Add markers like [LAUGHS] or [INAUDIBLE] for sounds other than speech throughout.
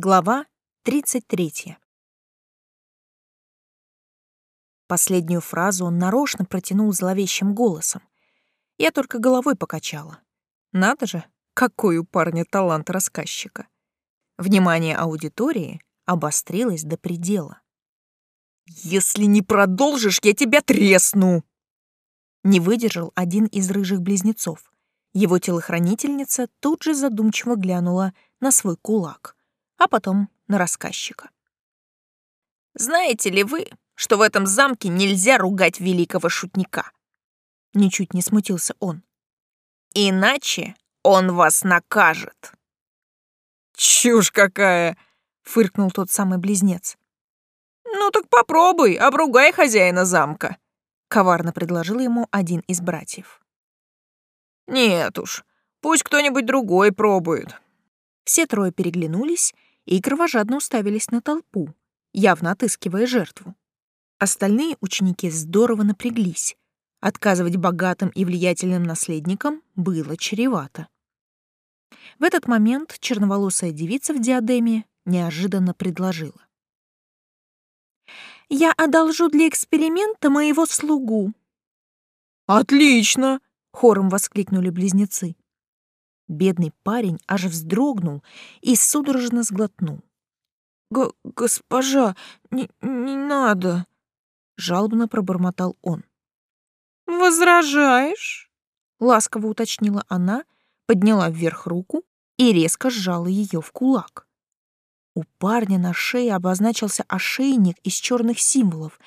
Глава 33. Последнюю фразу он нарочно протянул зловещим голосом. Я только головой покачала. Надо же, какой у парня талант рассказчика. Внимание аудитории обострилось до предела. «Если не продолжишь, я тебя тресну!» Не выдержал один из рыжих близнецов. Его телохранительница тут же задумчиво глянула на свой кулак а потом на рассказчика. «Знаете ли вы, что в этом замке нельзя ругать великого шутника?» Ничуть не смутился он. «Иначе он вас накажет». «Чушь какая!» — фыркнул тот самый близнец. «Ну так попробуй, обругай хозяина замка», — коварно предложил ему один из братьев. «Нет уж, пусть кто-нибудь другой пробует». Все трое переглянулись и кровожадно уставились на толпу, явно отыскивая жертву. Остальные ученики здорово напряглись. Отказывать богатым и влиятельным наследникам было чревато. В этот момент черноволосая девица в диадеме неожиданно предложила. «Я одолжу для эксперимента моего слугу». «Отлично!» — хором воскликнули близнецы. Бедный парень аж вздрогнул и судорожно сглотнул. «Госпожа, не, не надо!» — жалобно пробормотал он. «Возражаешь?» — ласково уточнила она, подняла вверх руку и резко сжала ее в кулак. У парня на шее обозначился ошейник из черных символов,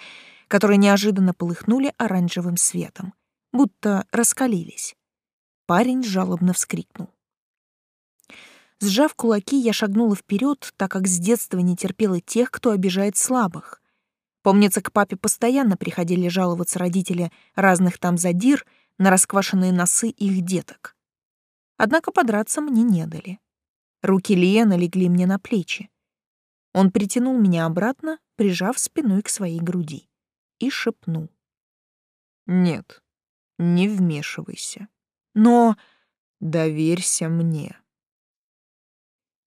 которые неожиданно полыхнули оранжевым светом, будто раскалились. Парень жалобно вскрикнул. Сжав кулаки, я шагнула вперед, так как с детства не терпела тех, кто обижает слабых. Помнится, к папе постоянно приходили жаловаться родители разных там задир на расквашенные носы их деток. Однако подраться мне не дали. Руки Лиена легли мне на плечи. Он притянул меня обратно, прижав спиной к своей груди, и шепнул. «Нет, не вмешивайся». Но доверься мне.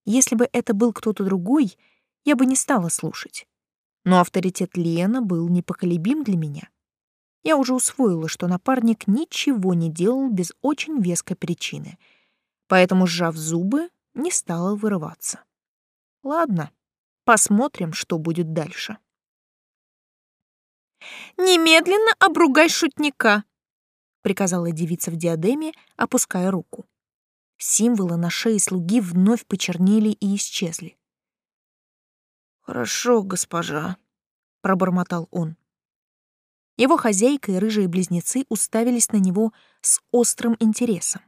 Если бы это был кто-то другой, я бы не стала слушать. Но авторитет Лена был непоколебим для меня. Я уже усвоила, что напарник ничего не делал без очень веской причины, поэтому, сжав зубы, не стала вырываться. Ладно, посмотрим, что будет дальше. «Немедленно обругай шутника!» Приказала девица в диадеме, опуская руку. Символы на шее слуги вновь почернели и исчезли. «Хорошо, госпожа», — пробормотал он. Его хозяйка и рыжие близнецы уставились на него с острым интересом.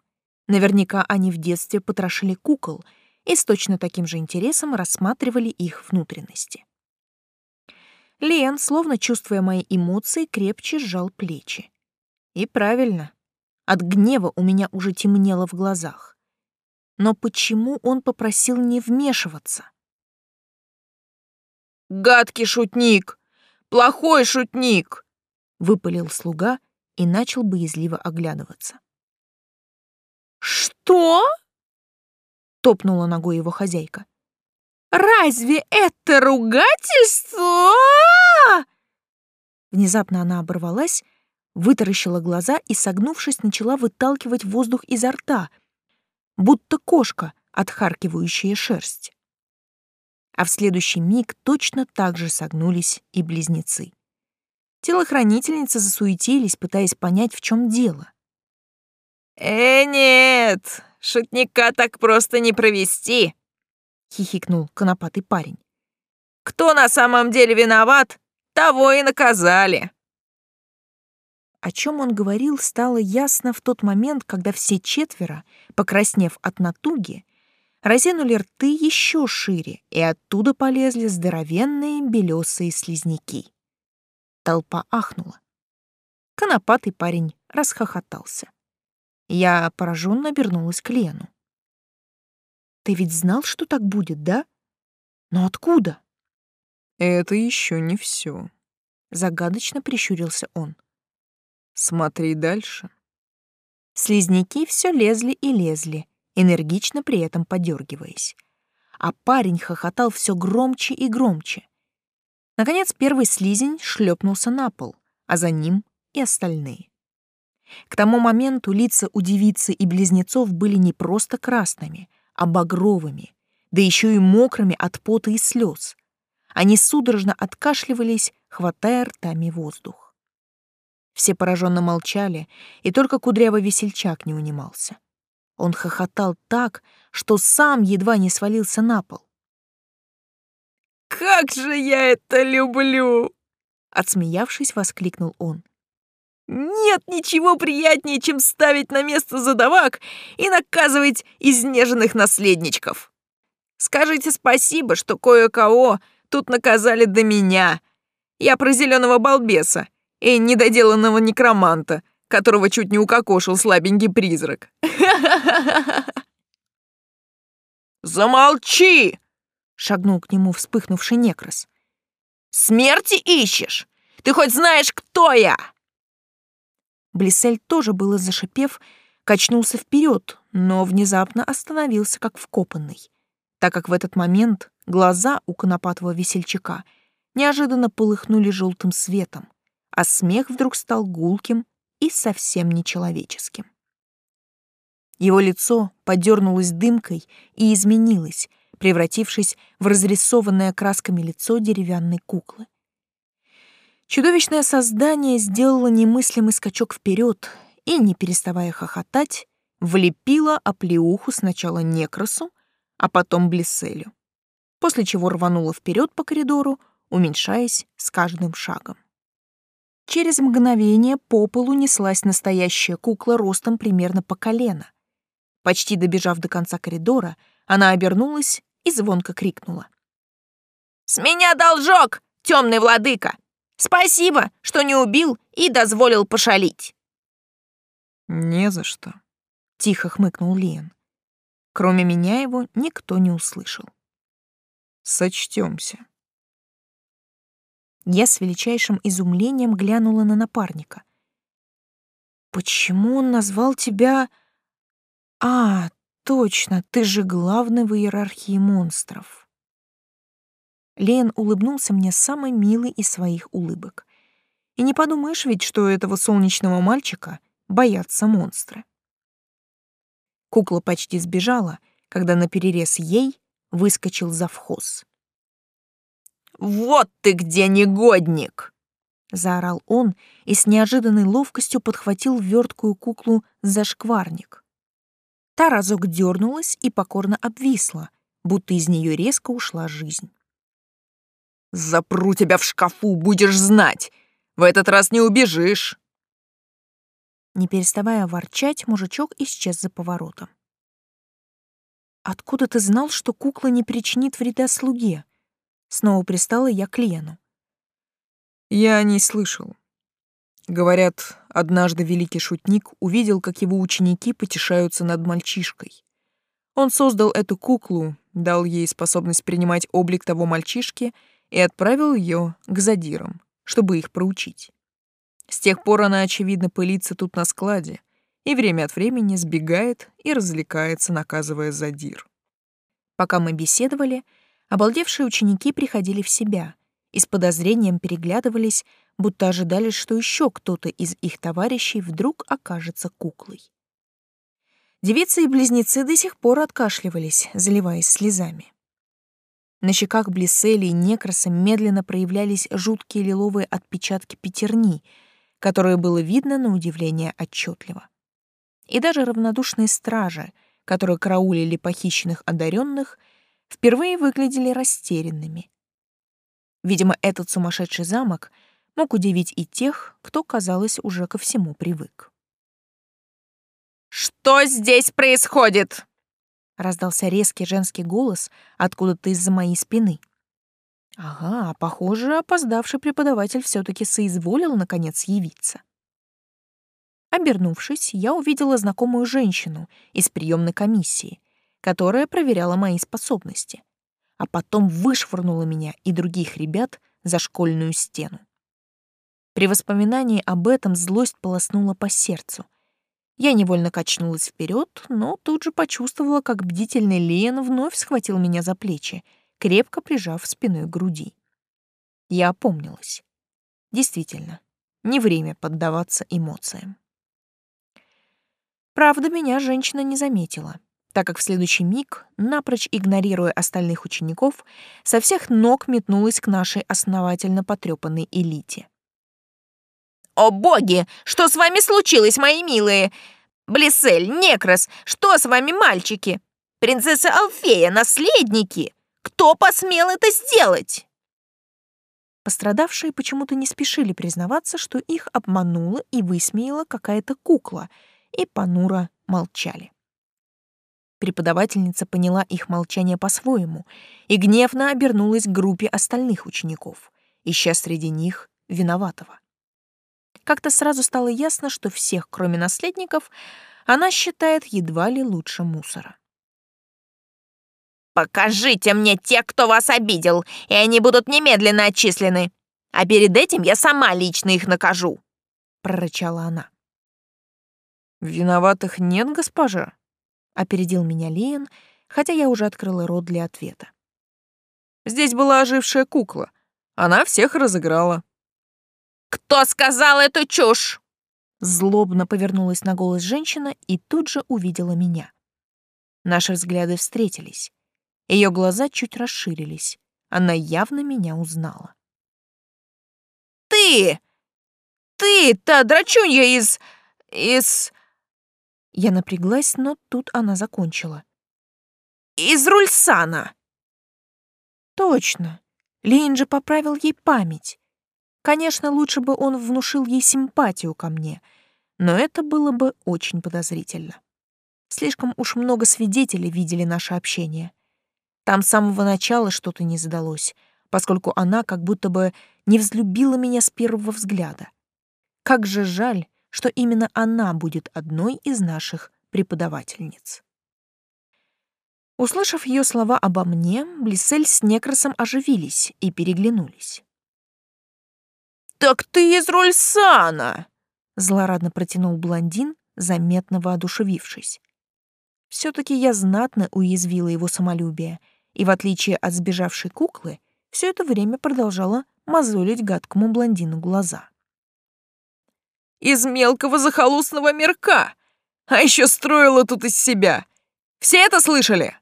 Наверняка они в детстве потрошили кукол и с точно таким же интересом рассматривали их внутренности. Лен, словно чувствуя мои эмоции, крепче сжал плечи. И правильно. От гнева у меня уже темнело в глазах. Но почему он попросил не вмешиваться? «Гадкий шутник! Плохой шутник!» — выпалил слуга и начал боязливо оглядываться. «Что?» — топнула ногой его хозяйка. «Разве это ругательство?» Внезапно она оборвалась, вытаращила глаза и, согнувшись, начала выталкивать воздух изо рта, будто кошка, отхаркивающая шерсть. А в следующий миг точно так же согнулись и близнецы. Телохранительницы засуетились, пытаясь понять, в чем дело. «Э, нет, шутника так просто не провести», — хихикнул конопатый парень. «Кто на самом деле виноват, того и наказали». О чем он говорил, стало ясно в тот момент, когда все четверо, покраснев от натуги, разинули рты еще шире, и оттуда полезли здоровенные белесые слизняки. Толпа ахнула. Конопатый парень расхохотался. Я пораженно обернулась к Лену. «Ты ведь знал, что так будет, да? Но откуда?» «Это еще не все», — загадочно прищурился он. Смотри дальше. Слизняки все лезли и лезли, энергично при этом подергиваясь. а парень хохотал все громче и громче. Наконец первый слизень шлепнулся на пол, а за ним и остальные. К тому моменту лица у девицы и близнецов были не просто красными, а багровыми, да еще и мокрыми от пота и слез. Они судорожно откашливались, хватая ртами воздух. Все пораженно молчали, и только кудрявый весельчак не унимался. Он хохотал так, что сам едва не свалился на пол. «Как же я это люблю!» Отсмеявшись, воскликнул он. Нет ничего приятнее, чем ставить на место задавак и наказывать изнеженных наследничков. Скажите спасибо, что кое-кого тут наказали до меня. Я про зеленого балбеса и недоделанного некроманта, которого чуть не укокошил слабенький призрак. [LAUGHS] «Замолчи!» — шагнул к нему вспыхнувший некрас. «Смерти ищешь? Ты хоть знаешь, кто я?» Блиссель тоже было зашипев, качнулся вперед, но внезапно остановился как вкопанный, так как в этот момент глаза у конопатого весельчака неожиданно полыхнули желтым светом, а смех вдруг стал гулким и совсем нечеловеческим. Его лицо подернулось дымкой и изменилось, превратившись в разрисованное красками лицо деревянной куклы. Чудовищное создание сделало немыслимый скачок вперед и, не переставая хохотать, влепило оплеуху сначала Некрасу, а потом Блисселю, после чего рвануло вперед по коридору, уменьшаясь с каждым шагом. Через мгновение по полу неслась настоящая кукла ростом примерно по колено. Почти добежав до конца коридора, она обернулась и звонко крикнула. «С меня должок, темный владыка! Спасибо, что не убил и дозволил пошалить. Не за что, тихо хмыкнул Лиен. Кроме меня его никто не услышал. Сочтемся. Я с величайшим изумлением глянула на напарника. Почему он назвал тебя... А, точно, ты же главный в иерархии монстров. Лен улыбнулся мне самой милой из своих улыбок. И не подумаешь ведь, что этого солнечного мальчика боятся монстры. Кукла почти сбежала, когда на перерез ей выскочил завхоз. «Вот ты где, негодник!» — заорал он и с неожиданной ловкостью подхватил верткую куклу за шкварник. Та разок дернулась и покорно обвисла, будто из нее резко ушла жизнь. Запру тебя в шкафу, будешь знать. В этот раз не убежишь. Не переставая ворчать, мужичок исчез за поворотом. «Откуда ты знал, что кукла не причинит вреда слуге?» Снова пристала я к Лену. «Я не слышал. Говорят, однажды великий шутник увидел, как его ученики потешаются над мальчишкой. Он создал эту куклу, дал ей способность принимать облик того мальчишки — и отправил ее к задирам, чтобы их проучить. С тех пор она, очевидно, пылится тут на складе и время от времени сбегает и развлекается, наказывая задир. Пока мы беседовали, обалдевшие ученики приходили в себя и с подозрением переглядывались, будто ожидали, что еще кто-то из их товарищей вдруг окажется куклой. Девицы и близнецы до сих пор откашливались, заливаясь слезами. На щеках Блиссели и Некраса медленно проявлялись жуткие лиловые отпечатки пятерни, которые было видно на удивление отчетливо. И даже равнодушные стражи, которые караулили похищенных одаренных, впервые выглядели растерянными. Видимо, этот сумасшедший замок мог удивить и тех, кто, казалось, уже ко всему привык. «Что здесь происходит?» Раздался резкий женский голос откуда-то из-за моей спины. Ага, похоже, опоздавший преподаватель все таки соизволил, наконец, явиться. Обернувшись, я увидела знакомую женщину из приемной комиссии, которая проверяла мои способности, а потом вышвырнула меня и других ребят за школьную стену. При воспоминании об этом злость полоснула по сердцу. Я невольно качнулась вперед, но тут же почувствовала, как бдительный Лиен вновь схватил меня за плечи, крепко прижав спиной к груди. Я опомнилась. Действительно, не время поддаваться эмоциям. Правда, меня женщина не заметила, так как в следующий миг, напрочь игнорируя остальных учеников, со всех ног метнулась к нашей основательно потрепанной элите. «О боги! Что с вами случилось, мои милые? Блиссель, Некрос, что с вами, мальчики? Принцесса Алфея, наследники! Кто посмел это сделать?» Пострадавшие почему-то не спешили признаваться, что их обманула и высмеяла какая-то кукла, и понуро молчали. Преподавательница поняла их молчание по-своему и гневно обернулась к группе остальных учеников, ища среди них виноватого. Как-то сразу стало ясно, что всех, кроме наследников, она считает едва ли лучше мусора. «Покажите мне тех, кто вас обидел, и они будут немедленно отчислены. А перед этим я сама лично их накажу», — прорычала она. «Виноватых нет, госпожа?» — опередил меня Лиен, хотя я уже открыла рот для ответа. «Здесь была ожившая кукла. Она всех разыграла». «Кто сказал эту чушь?» Злобно повернулась на голос женщина и тут же увидела меня. Наши взгляды встретились. Ее глаза чуть расширились. Она явно меня узнала. «Ты! Ты, та драчунья из... из...» Я напряглась, но тут она закончила. «Из Рульсана!» «Точно. Лейн же поправил ей память. Конечно, лучше бы он внушил ей симпатию ко мне, но это было бы очень подозрительно. Слишком уж много свидетелей видели наше общение. Там с самого начала что-то не задалось, поскольку она как будто бы не взлюбила меня с первого взгляда. Как же жаль, что именно она будет одной из наших преподавательниц. Услышав ее слова обо мне, Блиссель с Некросом оживились и переглянулись. «Так ты из Рольсана!» — злорадно протянул блондин, заметно воодушевившись. все таки я знатно уязвила его самолюбие — и, в отличие от сбежавшей куклы, все это время продолжала мозолить гадкому блондину глаза. «Из мелкого захолустного мирка! А еще строила тут из себя! Все это слышали?»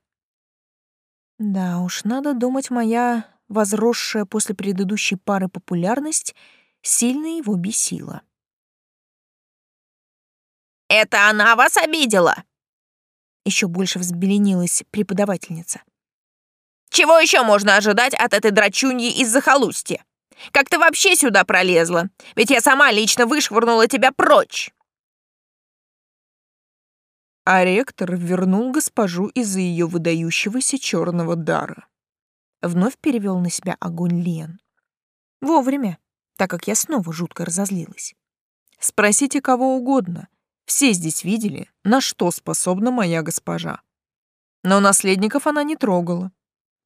Да уж, надо думать, моя возросшая после предыдущей пары популярность сильно его бесила. «Это она вас обидела?» Еще больше взбеленилась преподавательница. Чего еще можно ожидать от этой драчуньи из захолустья? Как ты вообще сюда пролезла? Ведь я сама лично вышвырнула тебя прочь!» А ректор вернул госпожу из-за ее выдающегося черного дара. Вновь перевел на себя огонь Лен. Вовремя, так как я снова жутко разозлилась. Спросите кого угодно. Все здесь видели, на что способна моя госпожа. Но наследников она не трогала.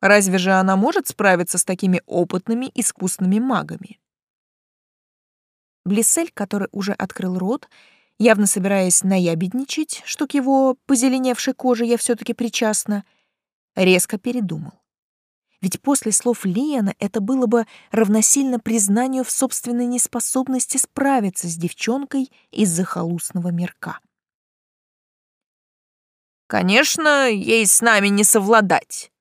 Разве же она может справиться с такими опытными, искусными магами? Блиссель, который уже открыл рот, явно собираясь наябедничать, что к его позеленевшей коже я все таки причастна, резко передумал. Ведь после слов Лиана это было бы равносильно признанию в собственной неспособности справиться с девчонкой из захолустного мирка. «Конечно, ей с нами не совладать»,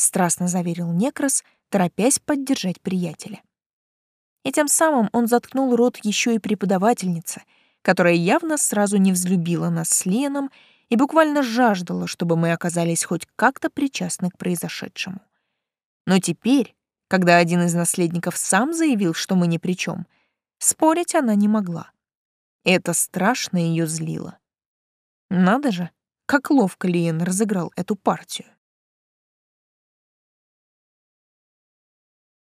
страстно заверил Некрос, торопясь поддержать приятеля. И тем самым он заткнул рот еще и преподавательнице, которая явно сразу не взлюбила нас с Леном и буквально жаждала, чтобы мы оказались хоть как-то причастны к произошедшему. Но теперь, когда один из наследников сам заявил, что мы ни при чем, спорить она не могла. Это страшно ее злило. Надо же, как ловко Лиен разыграл эту партию.